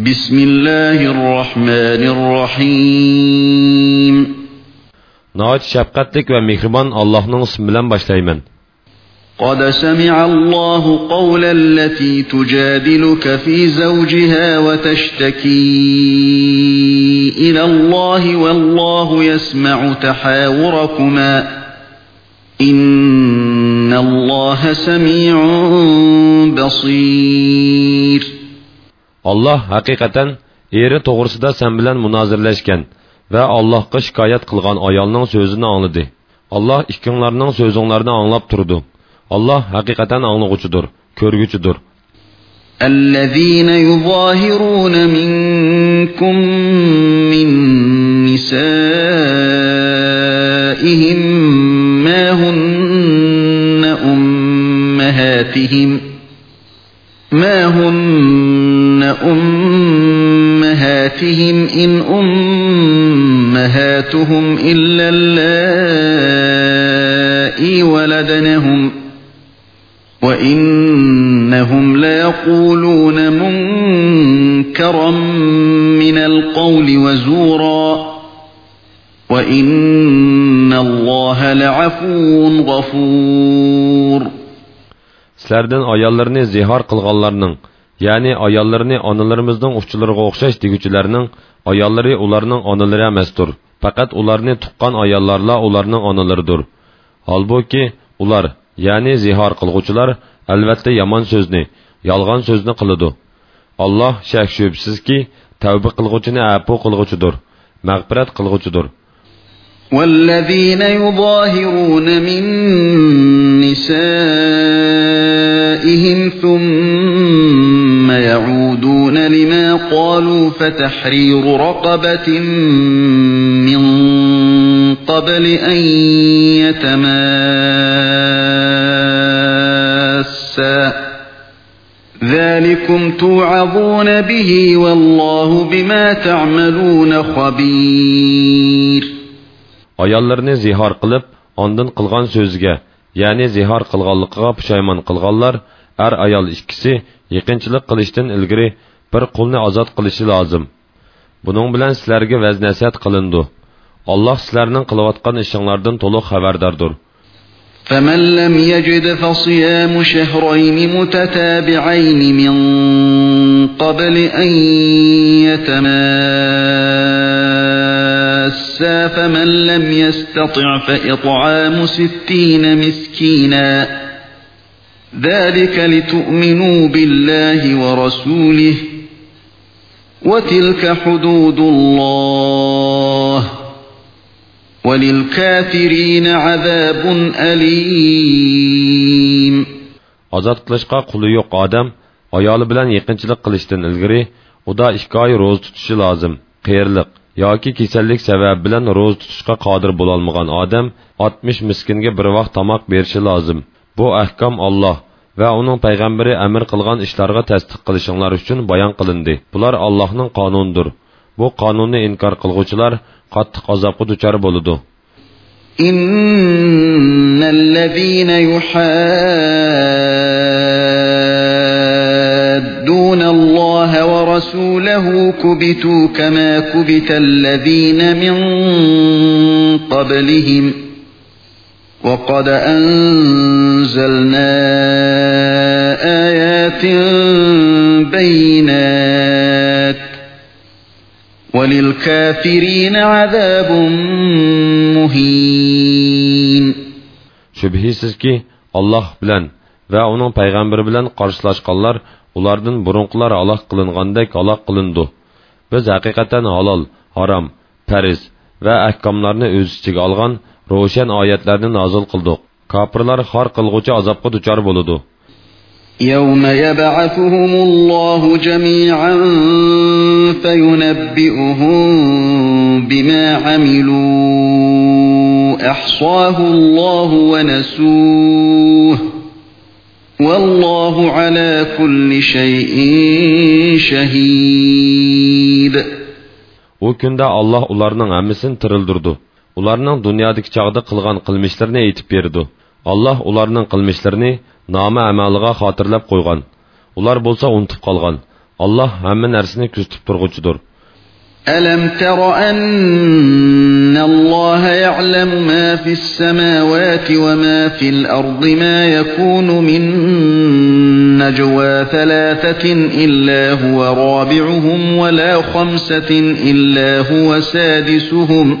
بسم الله الرحمن الرحيم. şəfqətlik və mehriban Allah'ın ismi bilan başlayman. قد سمع الله قول التي تجادلك في زوجها وتشتكي إلى الله والله يسمع تحاوركما. إن الله سميع بصير. Allah haqiqatan eri to'g'risida sen bilan munozirlashgan va Allohga shikoyat qilgan ayolning so'zini angladi. Allah ikkinglarning so'zinglarni anglab turdi. Allah haqiqatan anglag'uchidir, ko'rguchidir. الذين يظاهرون منكم من نسائهم ما هن أمهاتهم إن أمهاتهم إلا اللائي ولدنهم وإنهم ليقولون منكرا من القول وزورا وإن الله لعفو غفور Sizlardan ayollarni zihar qilganlarning, ya'ni ayollarini onalarimizning uchchilariga o'xshash deguchilarning ayollari ularning onalari emasdir faqat ularni tuqqan ayollarla ularning onalaridir holbuki ular ya'ni zihor qilg'uvchilar albatta yomon so'zni yolg'on so'zni qiladi alloh shak shubsizki tavba qilg'uvchini apu qilg'uchidir mag'firat qilg'uchidir والذين يظاهرون من نسائهم ثم يعودون لما قالوا فتحرير رقبة من قبل أن يتماسا ذلكم توعظون به والله بما تعملون خبير ayollarni zihor qilib ondan qilgan so'ziga ya'ni zihor qilganligiga pushaymon qilganlar er ayol ikkisi yaqinchilik qilishdan ilgari bir qulni ozod qilishi lozim buning bilan sizlarga vaz nasihat qilindi alloh sizlarning qilayotgan ishinglardan to'liq xabardordir فمن لم يجد فصيام شهرين متتابعين من قبل أن يتماسا فمن لم يستطع فإطعام ستين مسكينا ذلك لتؤمنوا بالله ورسوله وتلك حدود الله وللكافرين عذاب أليم ozod qilishga quli yo'q odam ayoli bilan yaqinchilik qilishdan ilgari uda ikki oy ro'za tutishi lozim qiyirliq yoki kasallik sababi bilan ro'za tutishga qodir bo'lolmagan odam 60 miskinga bir vaqt tomoq berishi lozim bu ahkom Alloh va uning payg'ambari amr qilgan ishlarga tasdiq qilishinglar uchun bayon qilindi bular Allohning qonunidir bu qonunni inkor qilguvchilar qattiq azobga duchor bo'ladi إن الذين يحادون الله ورسوله كبتوا كما كبت الذين من قبلهم وقد أنزلنا آيات بينات وللكافرين عذاب مهين shubhisizki Alloh bilan va uning payg'ambari bilan qarshilashganlar ulardan burunqilar aloq qilingandek aloq qilindi biz haqiqatan halol harom fariz va ahkomlarni o'z ichiga olgan ro'shan oyatlarni nozil qildik kofirlar xor qilg'uvchi azobga duchor bo'ladi يوم يبعثهم الله جميعا فينبئهم بما عملوا أحصاه الله ونسوه والله على كل شيء شهيد u kunda Alloh ularning hammasini tirildirdi Ularning dunyodagi chog'da qilgan qilmishlarini aytib berdi alloh ularning qilmishlarini nomi amaliga xotirlab qo'ygan ular bo'lsa unutib qolgan alloh hamma narsani kuzatib turg'uchidir ألم تر أن الله يعلم ما في السماوات وما في الأرض ما يكون من نجوى ثلاثة إلا هو رابعهم ولا خمسة إلا هو سادسهم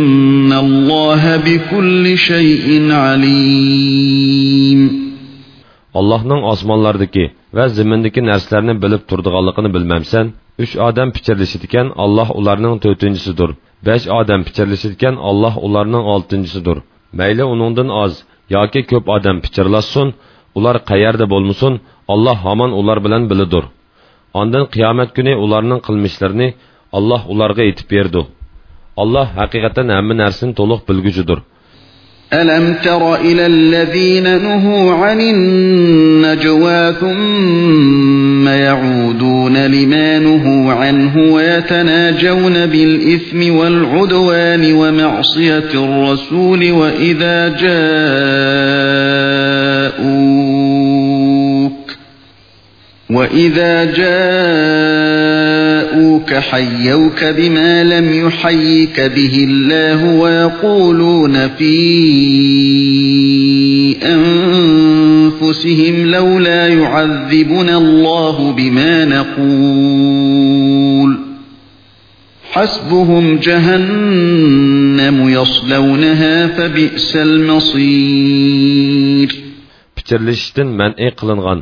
Allaha bikulli şeyin alim. Allahның osmonlardagi va zimindagi narsalarni bilib turdiganligini bilmamsan, 3 odam pichirlashadigan Alloh ularning 4-tinchisidir. 5 odam pichirlashadigan Alloh ularning 6-tinchisidir. Mayli uningdan oz yoki ko'p odam pichirlasin, ular qayerda bo'lmasin, Alloh hamon ular bilan bilidir. Ondan qiyomat kuni ularning qilmishlarini Alloh ularga aytib berdi. Alloh haqiqatan hamma narsani to'liq bilguchidir ألم تر إلى الذين نهوا عن النجوى ثم يعودون لما نهوا عنه ويتناجون بالإثم والعدوان ومعصية الرسول وإذا جاءوك وإذا جاءوك يحيوك حيوك بما لم يحيك به الله ويقولون في أنفسهم لولا يعذبنا الله بما نقول حسبهم جهنم يصلونها فبئس المصير بترلشتن من إقلنغان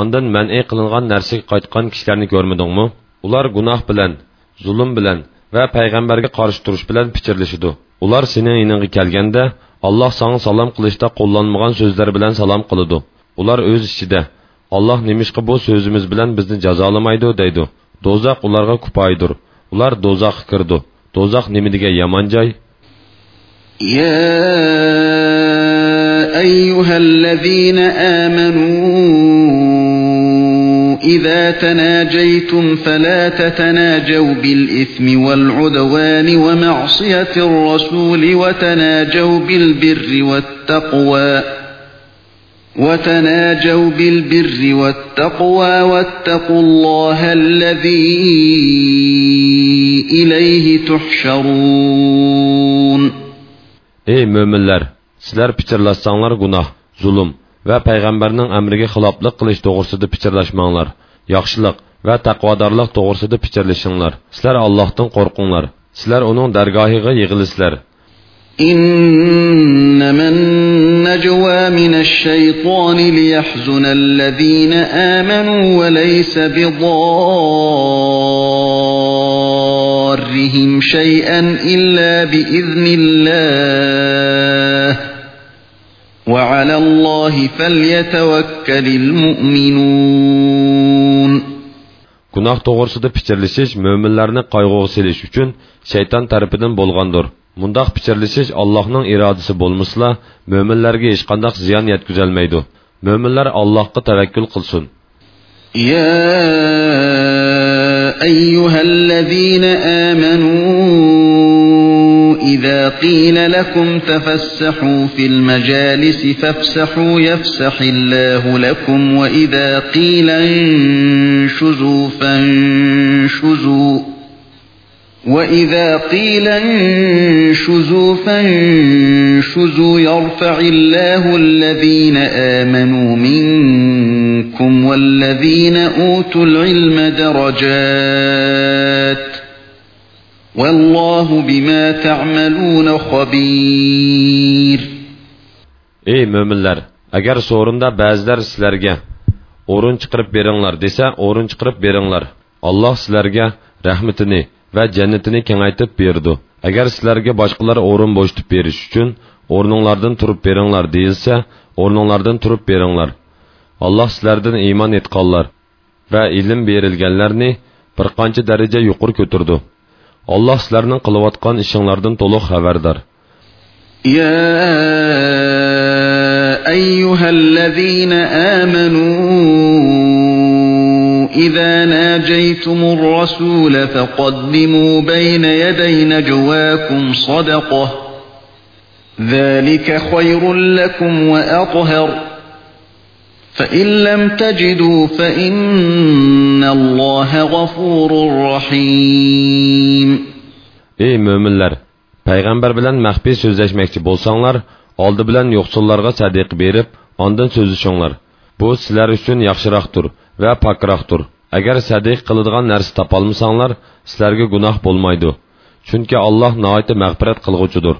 Ondan من ey qilingan narsaga qaytqan kishilarni ko'rmadingmi? ular gunoh bilan zulm bilan va payg'ambarga qarshi turish bilan pichirlashidi ular sening yoningga kelganda alloh sanga salom qilishda qo'llanmagan so'zlar bilan salom qiladi ular o'z ichida alloh nemishqa bu so'zimiz bilan bizni jazolamaydi deydi do'zax ularga kupoydir ular do'zaxga kirdi do'zax nima degan yomon joy يا أيها الذين آمنوا إذا تناجيتم فلا تتناجوا بالإثم والعدوان ومعصية الرسول وتناجوا بالبر والتقوى وتناجوا بالبر والتقوى واتقوا الله الذي إليه تحشرون. Ey mo'minlar sizlar pichirlashsanglar gunoh zulm va payg'ambarning amriga xiloflik qilish to'g'risida pichirlashmanglar yaxshilik va taqvodorlik to'g'risida pichirlashinglar sizlar allohdan qo'rqinglar sizlar uning dargohiga yig'ilisizlar إنما النجوى من الشيطان ليحزن الذين آمنوا وليس بضارهم شيئا إلا بإذن الله وعلى الله فليتوكل المؤمنون gunoh to'g'risida pichirlashish mo'minlarni qayg'uga selish uchun shayton tarafidan bo'lgandir mundoq pichirlashish allohning irodasi bo'lmasla mo'minlarga hech qanday ziyon yetkazolmaydi mo'minlar allohga tavakkul qilsin يا أيها الذين آمنوا إذا قيل لكم تفسحوا في المجالس فافسحوا يفسح الله لكم وإذا قيل انشزوا فانشزوا وإذا قيل انشزوا فانشزوا يرفع الله الذين آمنوا منكم والذين أوتوا العلم درجات Vallahu bima ta'malun xabir. Ey möminlər, əgər sorunda bəzilər sizlərə орын чыгарып бериңлар десе, орын чыгарып бериңлар. Аллах силәргә рәхмәтене ва дәннәтене киңәйтеп бирде. Әгәр силәргә башкалар орын бошытып бериш өчен орныңлардан турып бериңлар дилсә, орныңлардан турып бериңлар. Аллах силәрдән иман иткәнләр ва илм берилгәнләрне bir qancha daraja yuqori ko'tardi sizlarning qilayotgan ishinglardan to'liq xabardor يا أيها الذين آمنوا إذا ناجيتم الرسول فقدموا بين يدي نجواكم صدقة ذلك خير لكم وأطهر فإن لم تجدوا فإن الله غفور رحيم ey mo'minlar payg'ambar bilan maxfiy so'zlashmoqchi bo'lsanglar oldi bilan yo'qsullarga sadiq berib ondan so'zlashinglar bu sizlar uchun yaxshiroqdir va pokroqdir agar sadiq qiladigan narsa topolmasanglar sizlarga gunoh bo'lmaydi chunki alloh noiti mag'firat qilg'uchidir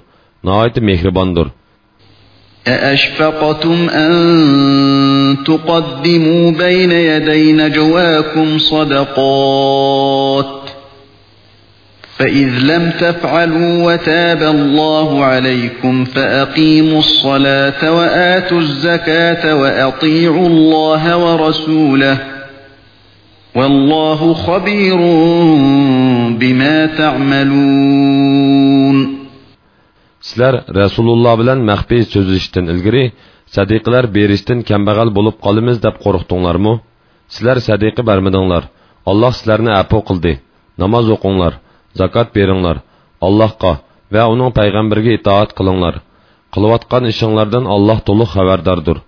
noiti mehribondir أأشفقتم أن تقدموا بين يدي نجواكم صدقات فإذ لم تفعلوا وتاب الله عليكم فأقيموا الصلاة وآتوا الزكاة وأطيعوا الله ورسوله والله خبير بما تعملون sizlar rasululloh bilan maxfiy so'zlashishdan ilgari sadiqalar berishdan kambag'al bo'lib qolamiz deb qo'rqdinglarmi sizlar sadiqa bermadinglar alloh sizlarni afu qildi namoz o'qinglar Zakot beringlar allohga va uning payg'ambariga itoat qilinglar qilayotgan ishinglardan alloh to'liq xabardordir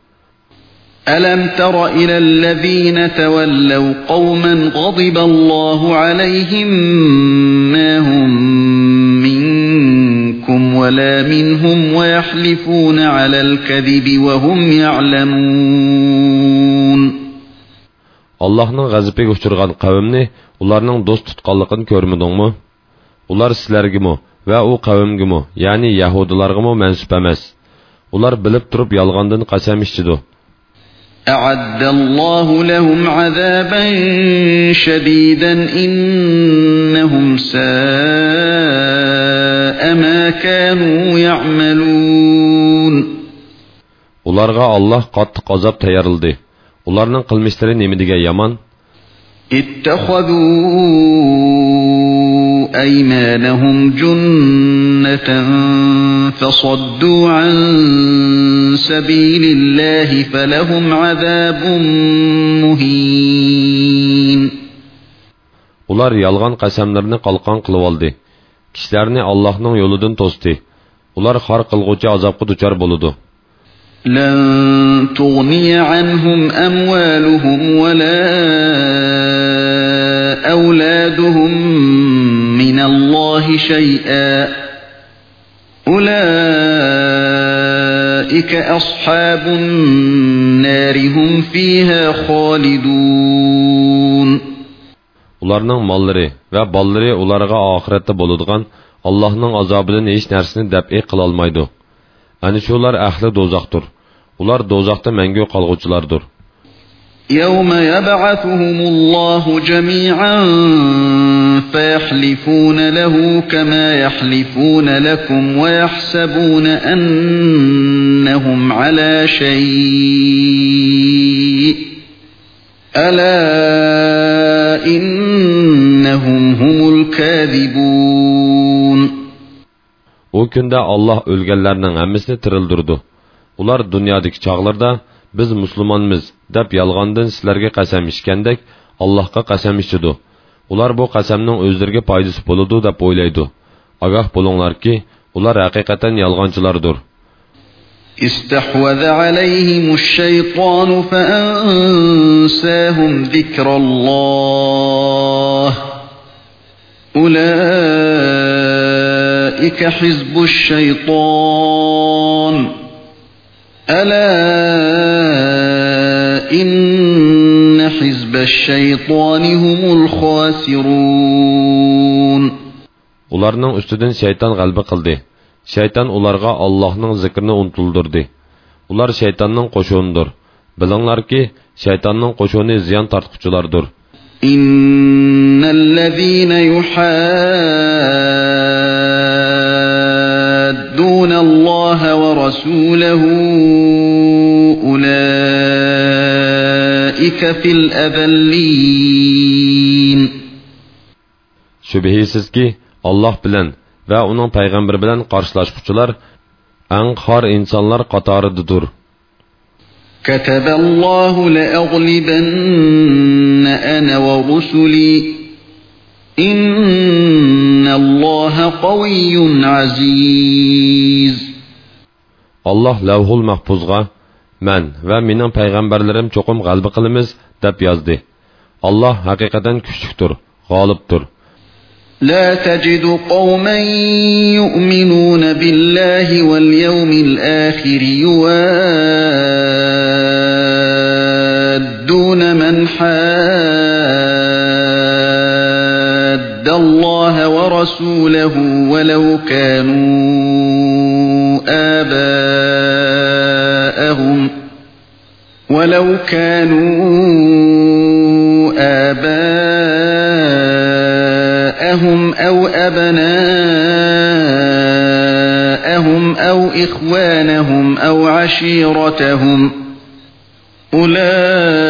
ألم تر إلى الذين تولوا قوما غضب الله عليهم ما هم منكم ولا منهم ويحلفون على الكذب وهم يعلمون allohning g'azabiga uchirgan qavmni ularning do'st tutqanligini ko'rmadingmi ular sizlargimi va u qavmgimi ya'ni yahudilargami mansub emas ular bilib turib yolg'ondan qasam ichdidu أعد الله لهم عذابا شديدا إنهم ساء ما كانوا يعملون olloh qattiq azob tayyorildi ularning qilmishlari nima degan yomon اتخذوا أيمانهم جنة فصدوا عن سبيل الله فلهم عذاب مهين ular yolg'on qasamlarni qalqon qilib oldi kishilarni allohning yo'lidan to'sdi ular xor qilg'uvchi azobga duchor bo'ludi لن تغني عنهم أموالهم ولا أولادهم من الله شيئا أولئك أصحاب النار هم فيها خالدون ularning mollari va bollari ularga oxiratda bo'ladigan allohning azobidan hech narsani dabi qilolmaydi ana shular ahli do'zaxdir ular do'zaxda mangu qolg'uvchilardir يوم يبعثهم الله جميعا فيحلفون له كما يحلفون لكم ويحسبون أنهم على شيء ألا إنهم هم الكاذبون. U kunda olloh o'lganlarning hammasini tirildirdi ular dunyodagi chog'larda biz musulmonmiz deb yolg'ondan sizlarga qasam ichgandek allohga qasam ichidi ular bu qasamning o'zlariga foydasi bo'ladi deb o'ylaydi ogoh bo'linglarki ular haqiqatan yolg'onchilardir استحوذ عليهم الشيطان فأنساهم ذكر الله أولئك حزب الشيطان ألا İnne hizbeşşeytani humul khasirun. Ularning ustidan shayton g'alba qildi. Shayton ularga Allohning zikrini unutuldirdi. Ular shaytonning qo'shonidir. Bilinglarki, shaytonning qo'shoni ziyon tortquchilardir. İnnellezîne yuhâ يحادون الله ورسوله أولئك في الأذلين shubhisizki alloh bilan va uning payg'ambari bilan qarshilashquchilar eng xor insonlar qatoridadir كتب الله لأغلبن أنا ورسلي إن الله قوي عزيز الله لوح المحفوظغا من و mening payg'ambarlarim cho'qim g'alba qilamiz deb yozdi alloh haqiqatan kuchlikdir g'olibdir لا تجد قوما يؤمنون بالله واليوم الآخر يوادون من حاد الله ورسوله ولو كانوا آباءهم ولو كانوا آباءهم أو أبناءهم أو إخوانهم أو عشيرتهم أولئك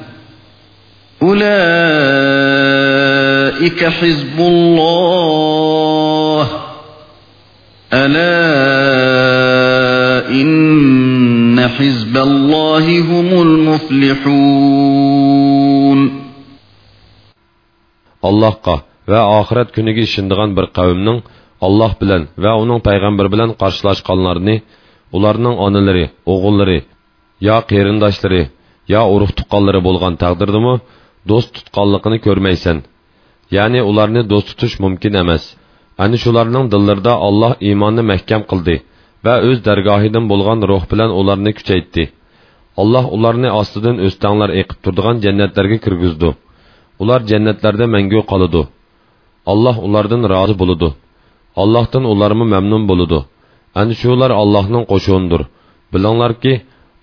أولئك حزب الله ألا إن حزب الله هم المفلحون Allohga va oxirat kuniga ishonadigan bir qavmning Alloh bilan va uning payg'ambari bilan qarshilashganlarni ularning onalari, o'g'illari, yo qarindoshlari, yo urug' tuqqanlari bo'lgan taqdirdami do'st tutqanligini ko'rmaysan. Ya'ni ularni do'st tutish mumkin emas. Ani shularning dillarida Alloh iymonni mahkam qildi va o'z dargohidan bo'lgan ruh bilan ularni kuchaytdi. Alloh ularni ostidan o'stanglar eqib turadigan jannatlarga kirgizdi. Ular jannatlarda mangu qoladi. Alloh ulardan rozi bo'ladi. Allohdan ularmi mamnun bo'ladi. Ani shular Allohning qo'shunidir. Bilinglarki,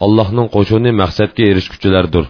Allohning qo'shuni maqsadga erishguchilardir.